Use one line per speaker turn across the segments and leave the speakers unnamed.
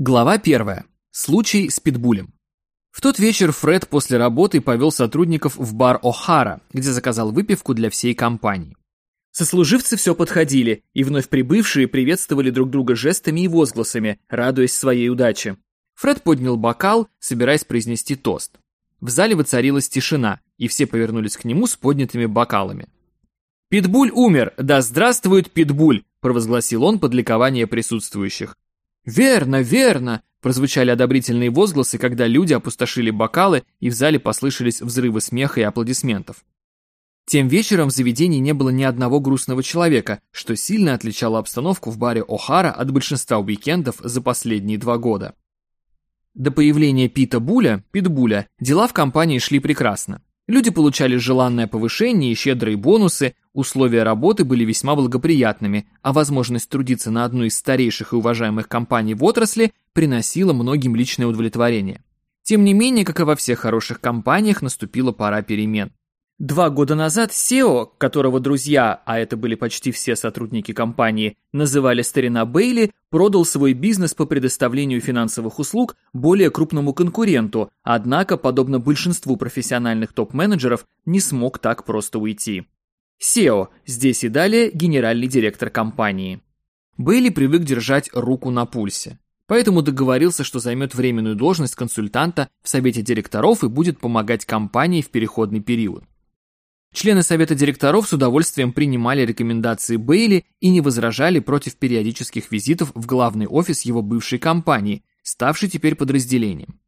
Глава первая. Случай с питбулем. В тот вечер Фред после работы повел сотрудников в бар О'Хара, где заказал выпивку для всей компании. Сослуживцы все подходили, и вновь прибывшие приветствовали друг друга жестами и возгласами, радуясь своей удаче. Фред поднял бокал, собираясь произнести тост. В зале воцарилась тишина, и все повернулись к нему с поднятыми бокалами. «Питбуль умер! Да здравствует Питбуль!» – провозгласил он под ликование присутствующих. «Верно, верно!» – прозвучали одобрительные возгласы, когда люди опустошили бокалы, и в зале послышались взрывы смеха и аплодисментов. Тем вечером в заведении не было ни одного грустного человека, что сильно отличало обстановку в баре О'Хара от большинства уикендов за последние два года. До появления Пита Буля, Питбуля, дела в компании шли прекрасно. Люди получали желанное повышение и щедрые бонусы, условия работы были весьма благоприятными, а возможность трудиться на одной из старейших и уважаемых компаний в отрасли приносила многим личное удовлетворение. Тем не менее, как и во всех хороших компаниях, наступила пора перемен. Два года назад SEO, которого друзья, а это были почти все сотрудники компании, называли старина Бейли, продал свой бизнес по предоставлению финансовых услуг более крупному конкуренту, однако, подобно большинству профессиональных топ-менеджеров, не смог так просто уйти. SEO, здесь и далее генеральный директор компании. Бейли привык держать руку на пульсе. Поэтому договорился, что займет временную должность консультанта в совете директоров и будет помогать компании в переходный период. Члены совета директоров с удовольствием принимали рекомендации Бейли и не возражали против периодических визитов в главный офис его бывшей компании, ставшей теперь подразделением.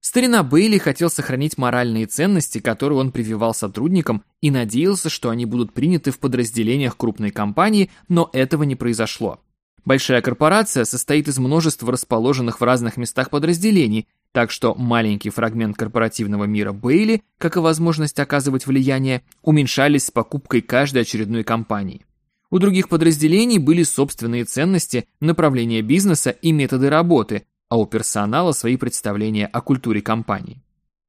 Старина Бейли хотел сохранить моральные ценности, которые он прививал сотрудникам, и надеялся, что они будут приняты в подразделениях крупной компании, но этого не произошло. Большая корпорация состоит из множества расположенных в разных местах подразделений, так что маленький фрагмент корпоративного мира Бейли, как и возможность оказывать влияние, уменьшались с покупкой каждой очередной компании. У других подразделений были собственные ценности, направления бизнеса и методы работы, а у персонала свои представления о культуре компании.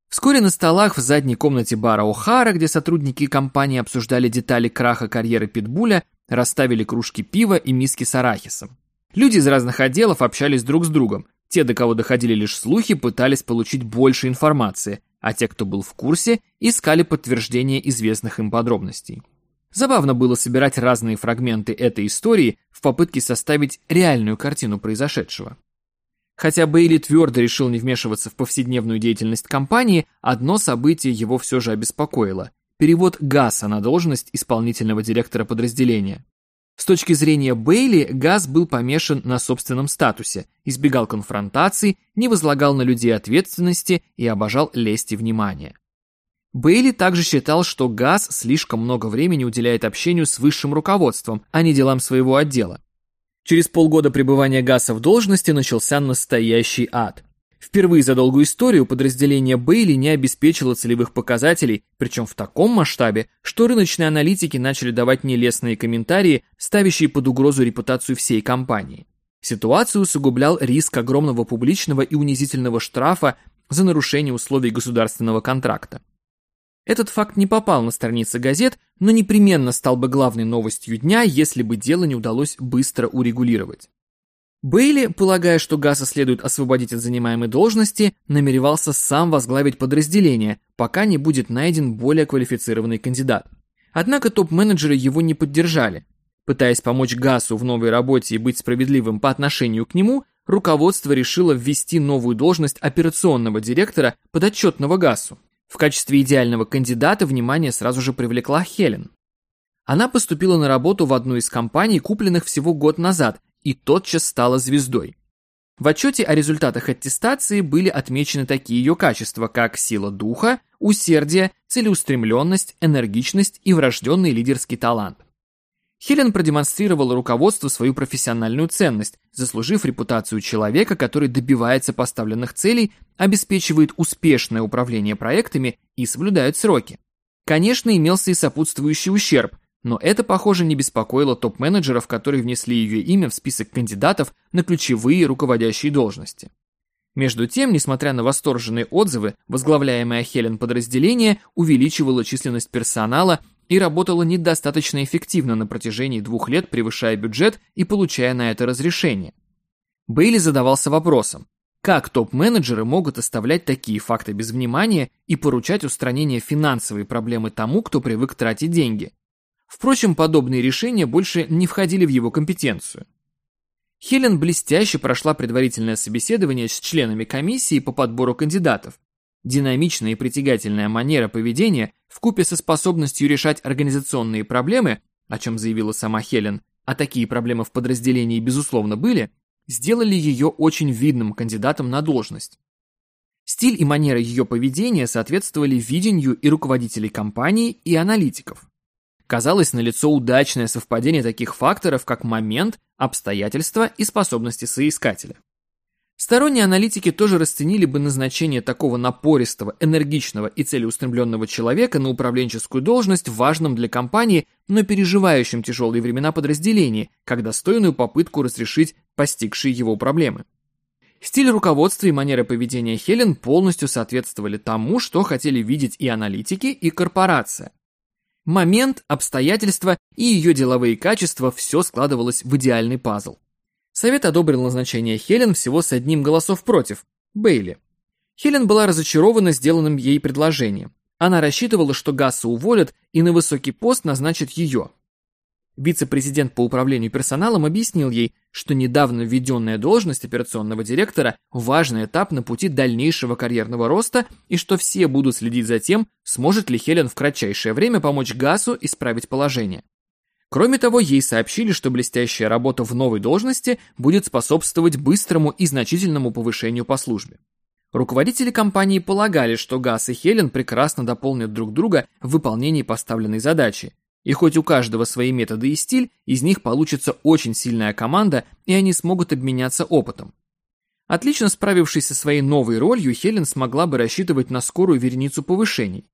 Вскоре на столах в задней комнате бара О'Хара, где сотрудники компании обсуждали детали краха карьеры Питбуля, расставили кружки пива и миски с арахисом. Люди из разных отделов общались друг с другом, те, до кого доходили лишь слухи, пытались получить больше информации, а те, кто был в курсе, искали подтверждение известных им подробностей. Забавно было собирать разные фрагменты этой истории в попытке составить реальную картину произошедшего. Хотя Бейли твердо решил не вмешиваться в повседневную деятельность компании, одно событие его все же обеспокоило – перевод Гаса на должность исполнительного директора подразделения. С точки зрения Бейли, Газ был помешан на собственном статусе, избегал конфронтаций, не возлагал на людей ответственности и обожал лесть и внимание. Бейли также считал, что Газ слишком много времени уделяет общению с высшим руководством, а не делам своего отдела. Через полгода пребывания Гаса в должности начался настоящий ад. Впервые за долгую историю подразделение Бейли не обеспечило целевых показателей, причем в таком масштабе, что рыночные аналитики начали давать нелестные комментарии, ставящие под угрозу репутацию всей компании. Ситуацию усугублял риск огромного публичного и унизительного штрафа за нарушение условий государственного контракта. Этот факт не попал на страницы газет, но непременно стал бы главной новостью дня, если бы дело не удалось быстро урегулировать. Бейли, полагая, что Гаса следует освободить от занимаемой должности, намеревался сам возглавить подразделение, пока не будет найден более квалифицированный кандидат. Однако топ-менеджеры его не поддержали. Пытаясь помочь Гасу в новой работе и быть справедливым по отношению к нему, руководство решило ввести новую должность операционного директора, подотчетного Гасу. В качестве идеального кандидата внимание сразу же привлекла Хелен. Она поступила на работу в одну из компаний, купленных всего год назад, и тотчас стала звездой. В отчете о результатах аттестации были отмечены такие ее качества, как сила духа, усердие, целеустремленность, энергичность и врожденный лидерский талант. Хелен продемонстрировала руководству свою профессиональную ценность, заслужив репутацию человека, который добивается поставленных целей, обеспечивает успешное управление проектами и соблюдает сроки. Конечно, имелся и сопутствующий ущерб, но это, похоже, не беспокоило топ-менеджеров, которые внесли ее имя в список кандидатов на ключевые руководящие должности. Между тем, несмотря на восторженные отзывы, возглавляемое Хелен подразделение увеличивало численность персонала и работало недостаточно эффективно на протяжении двух лет, превышая бюджет и получая на это разрешение. Бейли задавался вопросом, как топ-менеджеры могут оставлять такие факты без внимания и поручать устранение финансовой проблемы тому, кто привык тратить деньги? Впрочем, подобные решения больше не входили в его компетенцию. Хелен блестяще прошла предварительное собеседование с членами комиссии по подбору кандидатов. Динамичная и притягательная манера поведения вкупе со способностью решать организационные проблемы, о чем заявила сама Хелен, а такие проблемы в подразделении безусловно были, сделали ее очень видным кандидатом на должность. Стиль и манера ее поведения соответствовали видению и руководителей компании, и аналитиков. Казалось налицо удачное совпадение таких факторов, как момент, обстоятельства и способности соискателя. Сторонние аналитики тоже расценили бы назначение такого напористого, энергичного и целеустремленного человека на управленческую должность важным для компании, но переживающим тяжелые времена подразделении, как достойную попытку разрешить постигшие его проблемы. Стиль руководства и манера поведения Хелен полностью соответствовали тому, что хотели видеть и аналитики, и корпорация. Момент, обстоятельства и ее деловые качества все складывалось в идеальный пазл. Совет одобрил назначение Хелен всего с одним голосов против – Бейли. Хелен была разочарована сделанным ей предложением. Она рассчитывала, что Гасса уволят и на высокий пост назначат ее. Вице-президент по управлению персоналом объяснил ей, что недавно введенная должность операционного директора – важный этап на пути дальнейшего карьерного роста и что все будут следить за тем, сможет ли Хелен в кратчайшее время помочь Гасу исправить положение. Кроме того, ей сообщили, что блестящая работа в новой должности будет способствовать быстрому и значительному повышению по службе. Руководители компании полагали, что Гас и Хелен прекрасно дополнят друг друга в выполнении поставленной задачи. И хоть у каждого свои методы и стиль, из них получится очень сильная команда, и они смогут обменяться опытом. Отлично справившись со своей новой ролью, Хелен смогла бы рассчитывать на скорую вереницу повышений.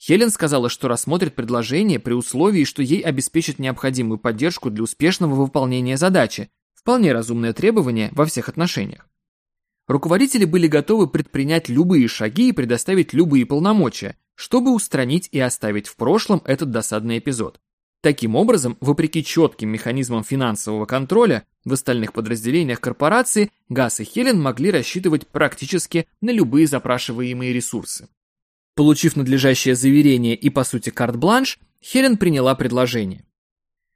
Хелен сказала, что рассмотрит предложение при условии, что ей обеспечат необходимую поддержку для успешного выполнения задачи, вполне разумное требование во всех отношениях. Руководители были готовы предпринять любые шаги и предоставить любые полномочия, чтобы устранить и оставить в прошлом этот досадный эпизод. Таким образом, вопреки четким механизмам финансового контроля, в остальных подразделениях корпорации Газ и Хелен могли рассчитывать практически на любые запрашиваемые ресурсы. Получив надлежащее заверение и, по сути, карт-бланш, Хелен приняла предложение.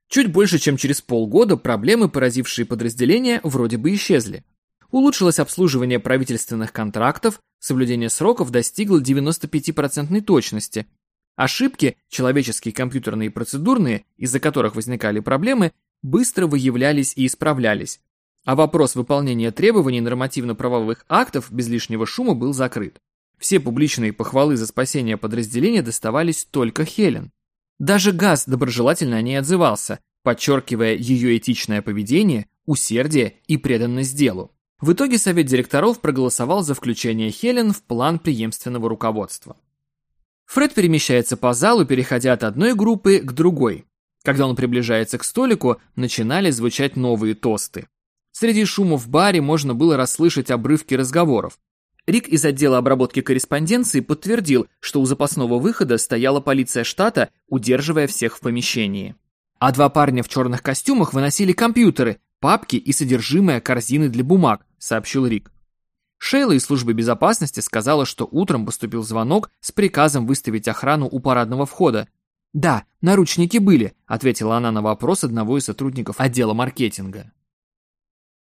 Чуть больше, чем через полгода проблемы, поразившие подразделения, вроде бы исчезли. Улучшилось обслуживание правительственных контрактов, соблюдение сроков достигло 95% точности. Ошибки, человеческие, компьютерные и процедурные, из-за которых возникали проблемы, быстро выявлялись и исправлялись. А вопрос выполнения требований нормативно-правовых актов без лишнего шума был закрыт. Все публичные похвалы за спасение подразделения доставались только Хелен. Даже Газ доброжелательно о ней отзывался, подчеркивая ее этичное поведение, усердие и преданность делу. В итоге совет директоров проголосовал за включение Хелен в план преемственного руководства. Фред перемещается по залу, переходя от одной группы к другой. Когда он приближается к столику, начинали звучать новые тосты. Среди шума в баре можно было расслышать обрывки разговоров. Рик из отдела обработки корреспонденции подтвердил, что у запасного выхода стояла полиция штата, удерживая всех в помещении. А два парня в черных костюмах выносили компьютеры, папки и содержимое корзины для бумаг, сообщил Рик. Шейла из службы безопасности сказала, что утром поступил звонок с приказом выставить охрану у парадного входа. «Да, наручники были», — ответила она на вопрос одного из сотрудников отдела маркетинга.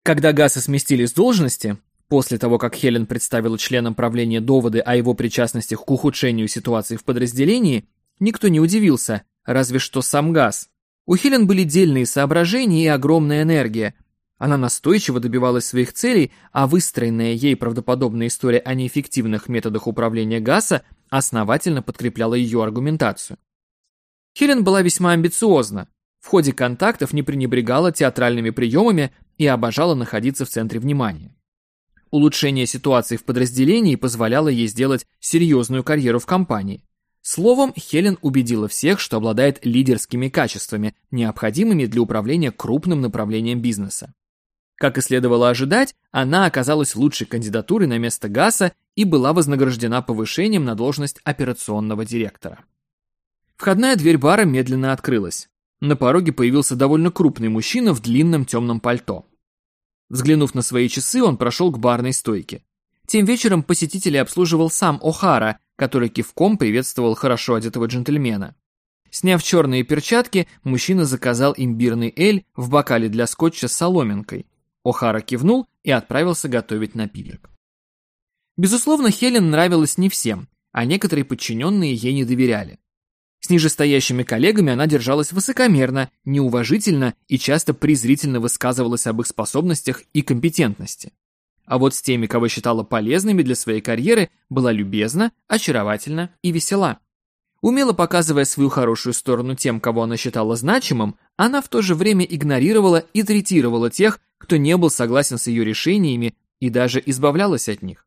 Когда Гаса сместили с должности, После того, как Хелен представила членам правления доводы о его причастности к ухудшению ситуации в подразделении, никто не удивился, разве что сам Газ. У Хелен были дельные соображения и огромная энергия. Она настойчиво добивалась своих целей, а выстроенная ей правдоподобная история о неэффективных методах управления Гаса основательно подкрепляла ее аргументацию. Хелен была весьма амбициозна. В ходе контактов не пренебрегала театральными приемами и обожала находиться в центре внимания. Улучшение ситуации в подразделении позволяло ей сделать серьезную карьеру в компании. Словом, Хелен убедила всех, что обладает лидерскими качествами, необходимыми для управления крупным направлением бизнеса. Как и следовало ожидать, она оказалась лучшей кандидатурой на место Гаса и была вознаграждена повышением на должность операционного директора. Входная дверь бара медленно открылась. На пороге появился довольно крупный мужчина в длинном темном пальто. Взглянув на свои часы, он прошел к барной стойке. Тем вечером посетителей обслуживал сам О'Хара, который кивком приветствовал хорошо одетого джентльмена. Сняв черные перчатки, мужчина заказал имбирный эль в бокале для скотча с соломинкой. О'Хара кивнул и отправился готовить напиток. Безусловно, Хелен нравилась не всем, а некоторые подчиненные ей не доверяли. С нижестоящими коллегами она держалась высокомерно, неуважительно и часто презрительно высказывалась об их способностях и компетентности. А вот с теми, кого считала полезными для своей карьеры, была любезна, очаровательна и весела. Умело показывая свою хорошую сторону тем, кого она считала значимым, она в то же время игнорировала и третировала тех, кто не был согласен с ее решениями и даже избавлялась от них.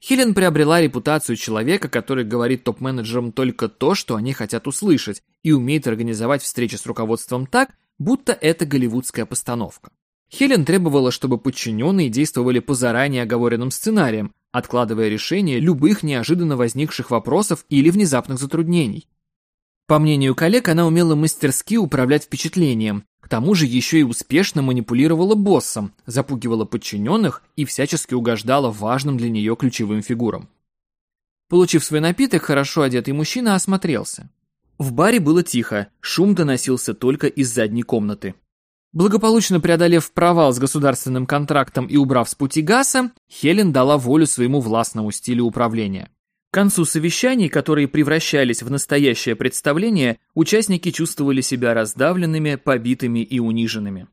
Хелен приобрела репутацию человека, который говорит топ-менеджерам только то, что они хотят услышать, и умеет организовать встречи с руководством так, будто это голливудская постановка. Хелен требовала, чтобы подчиненные действовали по заранее оговоренным сценариям, откладывая решение любых неожиданно возникших вопросов или внезапных затруднений. По мнению коллег, она умела мастерски управлять впечатлением, к тому же еще и успешно манипулировала боссом, запугивала подчиненных и всячески угождала важным для нее ключевым фигурам. Получив свой напиток, хорошо одетый мужчина осмотрелся. В баре было тихо, шум доносился только из задней комнаты. Благополучно преодолев провал с государственным контрактом и убрав с пути Гаса, Хелен дала волю своему властному стилю управления. Концу совещаний, которые превращались в настоящее представление, участники чувствовали себя раздавленными, побитыми и униженными.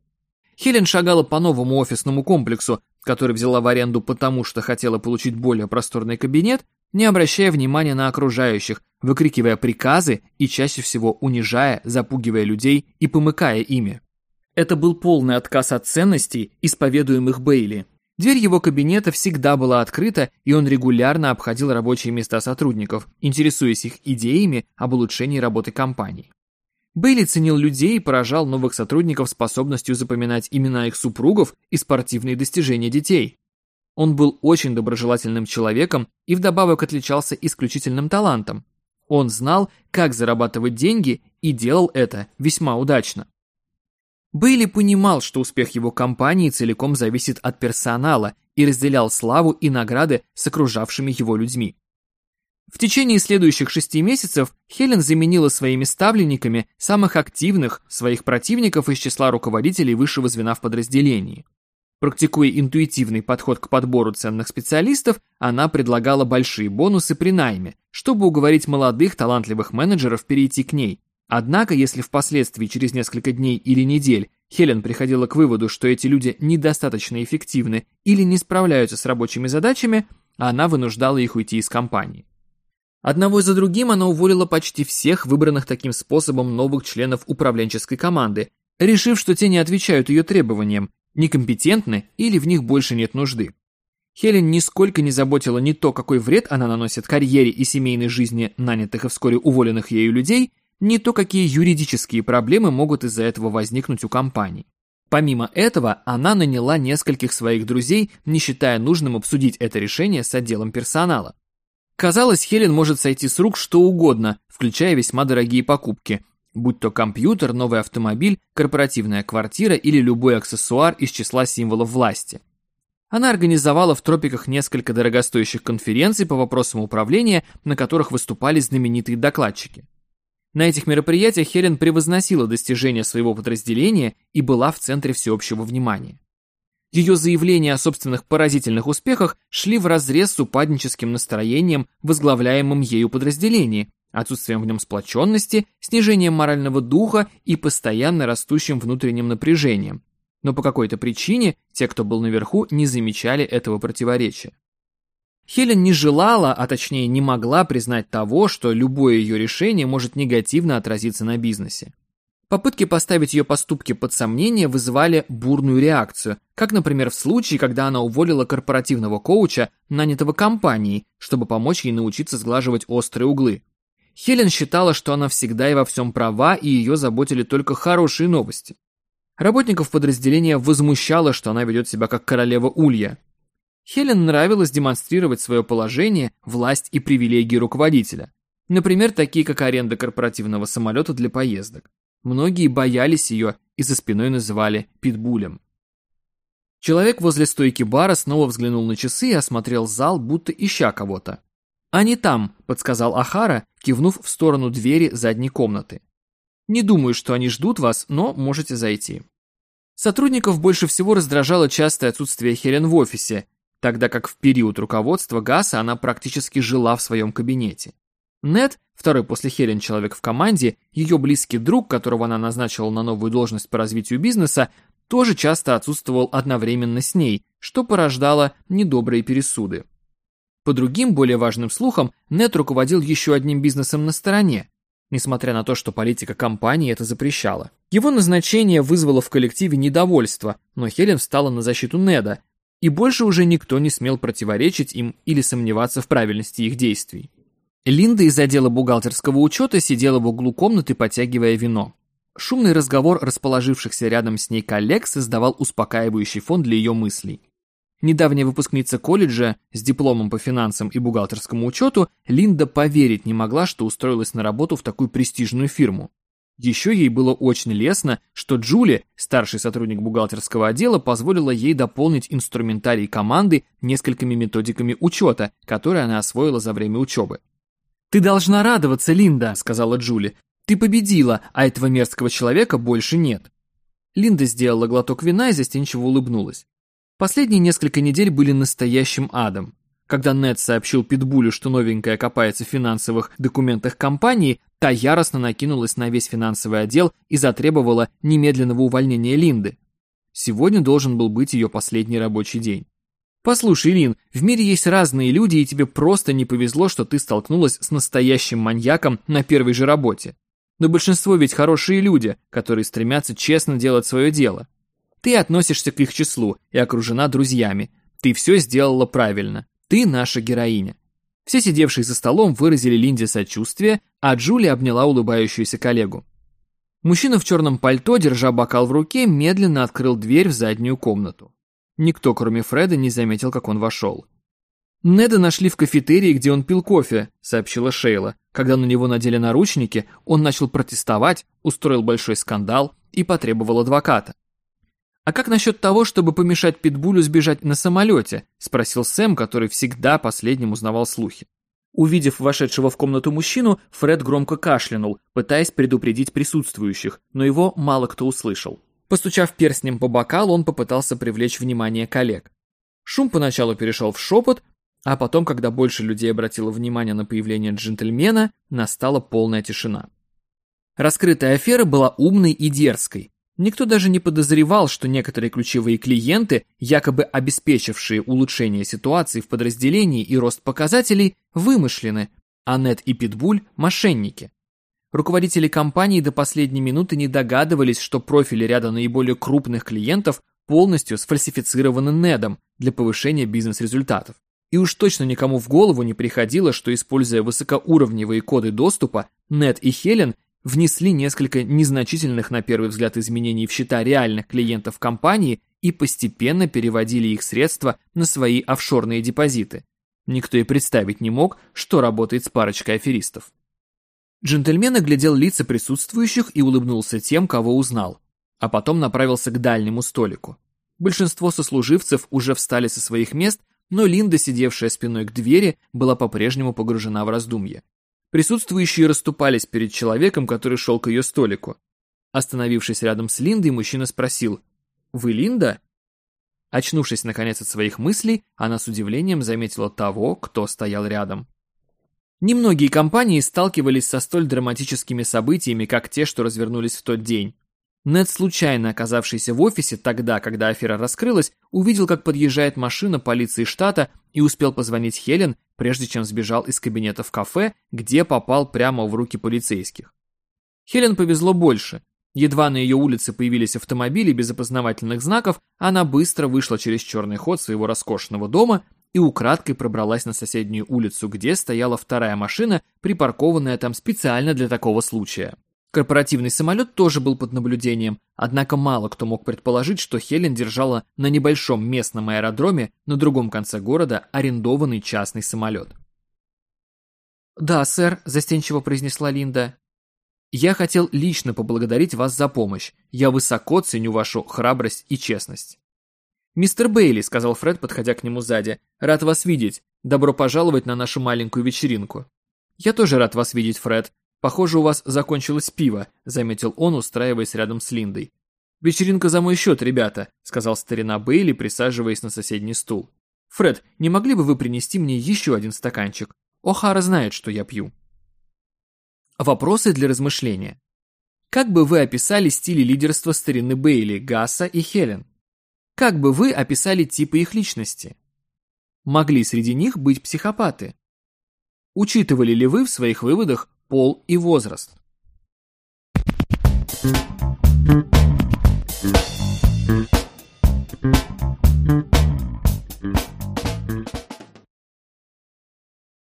Хелен шагала по новому офисному комплексу, который взяла в аренду потому, что хотела получить более просторный кабинет, не обращая внимания на окружающих, выкрикивая приказы и чаще всего унижая, запугивая людей и помыкая ими. Это был полный отказ от ценностей, исповедуемых Бейли. Дверь его кабинета всегда была открыта, и он регулярно обходил рабочие места сотрудников, интересуясь их идеями об улучшении работы компании. Бейли ценил людей и поражал новых сотрудников способностью запоминать имена их супругов и спортивные достижения детей. Он был очень доброжелательным человеком и вдобавок отличался исключительным талантом. Он знал, как зарабатывать деньги и делал это весьма удачно. Бейли понимал, что успех его компании целиком зависит от персонала и разделял славу и награды с окружавшими его людьми. В течение следующих шести месяцев Хелен заменила своими ставленниками самых активных своих противников из числа руководителей высшего звена в подразделении. Практикуя интуитивный подход к подбору ценных специалистов, она предлагала большие бонусы при найме, чтобы уговорить молодых талантливых менеджеров перейти к ней, Однако, если впоследствии через несколько дней или недель Хелен приходила к выводу, что эти люди недостаточно эффективны или не справляются с рабочими задачами, она вынуждала их уйти из компании. Одного за другим она уволила почти всех выбранных таким способом новых членов управленческой команды, решив, что те не отвечают ее требованиям, некомпетентны или в них больше нет нужды. Хелен нисколько не заботила ни то, какой вред она наносит карьере и семейной жизни нанятых и вскоре уволенных ею людей, не то какие юридические проблемы могут из-за этого возникнуть у компании. Помимо этого, она наняла нескольких своих друзей, не считая нужным обсудить это решение с отделом персонала. Казалось, Хелен может сойти с рук что угодно, включая весьма дорогие покупки, будь то компьютер, новый автомобиль, корпоративная квартира или любой аксессуар из числа символов власти. Она организовала в тропиках несколько дорогостоящих конференций по вопросам управления, на которых выступали знаменитые докладчики. На этих мероприятиях Хелен превозносила достижения своего подразделения и была в центре всеобщего внимания. Ее заявления о собственных поразительных успехах шли вразрез с упадническим настроением, возглавляемым ею подразделении, отсутствием в нем сплоченности, снижением морального духа и постоянно растущим внутренним напряжением. Но по какой-то причине те, кто был наверху, не замечали этого противоречия. Хелен не желала, а точнее не могла признать того, что любое ее решение может негативно отразиться на бизнесе. Попытки поставить ее поступки под сомнение вызывали бурную реакцию, как, например, в случае, когда она уволила корпоративного коуча, нанятого компанией, чтобы помочь ей научиться сглаживать острые углы. Хелен считала, что она всегда и во всем права, и ее заботили только хорошие новости. Работников подразделения возмущало, что она ведет себя как королева Улья. Хелен нравилось демонстрировать свое положение, власть и привилегии руководителя. Например, такие как аренда корпоративного самолета для поездок. Многие боялись ее и за спиной называли питбулем. Человек возле стойки бара снова взглянул на часы и осмотрел зал, будто ища кого-то. «Они там», — подсказал Ахара, кивнув в сторону двери задней комнаты. «Не думаю, что они ждут вас, но можете зайти». Сотрудников больше всего раздражало частое отсутствие Хелен в офисе, тогда как в период руководства ГАСа она практически жила в своем кабинете. Нед, второй после Хелен человек в команде, ее близкий друг, которого она назначила на новую должность по развитию бизнеса, тоже часто отсутствовал одновременно с ней, что порождало недобрые пересуды. По другим, более важным слухам, Нет руководил еще одним бизнесом на стороне, несмотря на то, что политика компании это запрещала. Его назначение вызвало в коллективе недовольство, но Хелен встала на защиту Неда, и больше уже никто не смел противоречить им или сомневаться в правильности их действий. Линда из отдела бухгалтерского учета сидела в углу комнаты, потягивая вино. Шумный разговор расположившихся рядом с ней коллег создавал успокаивающий фон для ее мыслей. Недавняя выпускница колледжа с дипломом по финансам и бухгалтерскому учету Линда поверить не могла, что устроилась на работу в такую престижную фирму. Еще ей было очень лестно, что Джули, старший сотрудник бухгалтерского отдела, позволила ей дополнить инструментарий команды несколькими методиками учета, которые она освоила за время учебы. «Ты должна радоваться, Линда», — сказала Джули. Ты победила, а этого мерзкого человека больше нет. Линда сделала глоток вина и застенчиво улыбнулась. Последние несколько недель были настоящим адом. Когда Нед сообщил Питбулю, что новенькая копается в финансовых документах компании, та яростно накинулась на весь финансовый отдел и затребовала немедленного увольнения Линды. Сегодня должен был быть ее последний рабочий день. Послушай, Лин, в мире есть разные люди, и тебе просто не повезло, что ты столкнулась с настоящим маньяком на первой же работе. Но большинство ведь хорошие люди, которые стремятся честно делать свое дело. Ты относишься к их числу и окружена друзьями. Ты все сделала правильно. Ты наша героиня. Все сидевшие за столом выразили Линде сочувствие, а Джули обняла улыбающуюся коллегу. Мужчина в черном пальто, держа бокал в руке, медленно открыл дверь в заднюю комнату. Никто, кроме Фреда, не заметил, как он вошел. «Неда нашли в кафетерии, где он пил кофе», — сообщила Шейла. Когда на него надели наручники, он начал протестовать, устроил большой скандал и потребовал адвоката. «А как насчет того, чтобы помешать Питбулю сбежать на самолете?» — спросил Сэм, который всегда последним узнавал слухи. Увидев вошедшего в комнату мужчину, Фред громко кашлянул, пытаясь предупредить присутствующих, но его мало кто услышал. Постучав перстнем по бокалу, он попытался привлечь внимание коллег. Шум поначалу перешел в шепот, а потом, когда больше людей обратило внимание на появление джентльмена, настала полная тишина. Раскрытая афера была умной и дерзкой. Никто даже не подозревал, что некоторые ключевые клиенты, якобы обеспечившие улучшение ситуации в подразделении и рост показателей, вымышлены, а Нет и Питбуль – мошенники. Руководители компании до последней минуты не догадывались, что профили ряда наиболее крупных клиентов полностью сфальсифицированы Недом для повышения бизнес-результатов. И уж точно никому в голову не приходило, что, используя высокоуровневые коды доступа, Нет и Хелен внесли несколько незначительных на первый взгляд изменений в счета реальных клиентов компании и постепенно переводили их средства на свои офшорные депозиты. Никто и представить не мог, что работает с парочкой аферистов. Джентльмен оглядел лица присутствующих и улыбнулся тем, кого узнал, а потом направился к дальнему столику. Большинство сослуживцев уже встали со своих мест но Линда, сидевшая спиной к двери, была по-прежнему погружена в раздумье. Присутствующие расступались перед человеком, который шел к ее столику. Остановившись рядом с Линдой, мужчина спросил «Вы Линда?» Очнувшись, наконец, от своих мыслей, она с удивлением заметила того, кто стоял рядом. Немногие компании сталкивались со столь драматическими событиями, как те, что развернулись в тот день. Нед, случайно оказавшийся в офисе тогда, когда афера раскрылась, увидел, как подъезжает машина полиции штата и успел позвонить Хелен, прежде чем сбежал из кабинета в кафе, где попал прямо в руки полицейских. Хелен повезло больше. Едва на ее улице появились автомобили без опознавательных знаков, она быстро вышла через черный ход своего роскошного дома и украдкой пробралась на соседнюю улицу, где стояла вторая машина, припаркованная там специально для такого случая. Корпоративный самолет тоже был под наблюдением, однако мало кто мог предположить, что Хелен держала на небольшом местном аэродроме на другом конце города арендованный частный самолет. «Да, сэр», – застенчиво произнесла Линда. «Я хотел лично поблагодарить вас за помощь. Я высоко ценю вашу храбрость и честность». «Мистер Бейли», — сказал Фред, подходя к нему сзади, — «рад вас видеть. Добро пожаловать на нашу маленькую вечеринку». «Я тоже рад вас видеть, Фред. Похоже, у вас закончилось пиво», — заметил он, устраиваясь рядом с Линдой. «Вечеринка за мой счет, ребята», — сказал старина Бейли, присаживаясь на соседний стул. «Фред, не могли бы вы принести мне еще один стаканчик? О'Хара знает, что я пью». Вопросы для размышления. Как бы вы описали стили лидерства старины Бейли, Гасса и Хелен? Как бы вы описали типы их личности? Могли среди них быть психопаты? Учитывали ли вы в своих выводах пол и возраст? Thank you.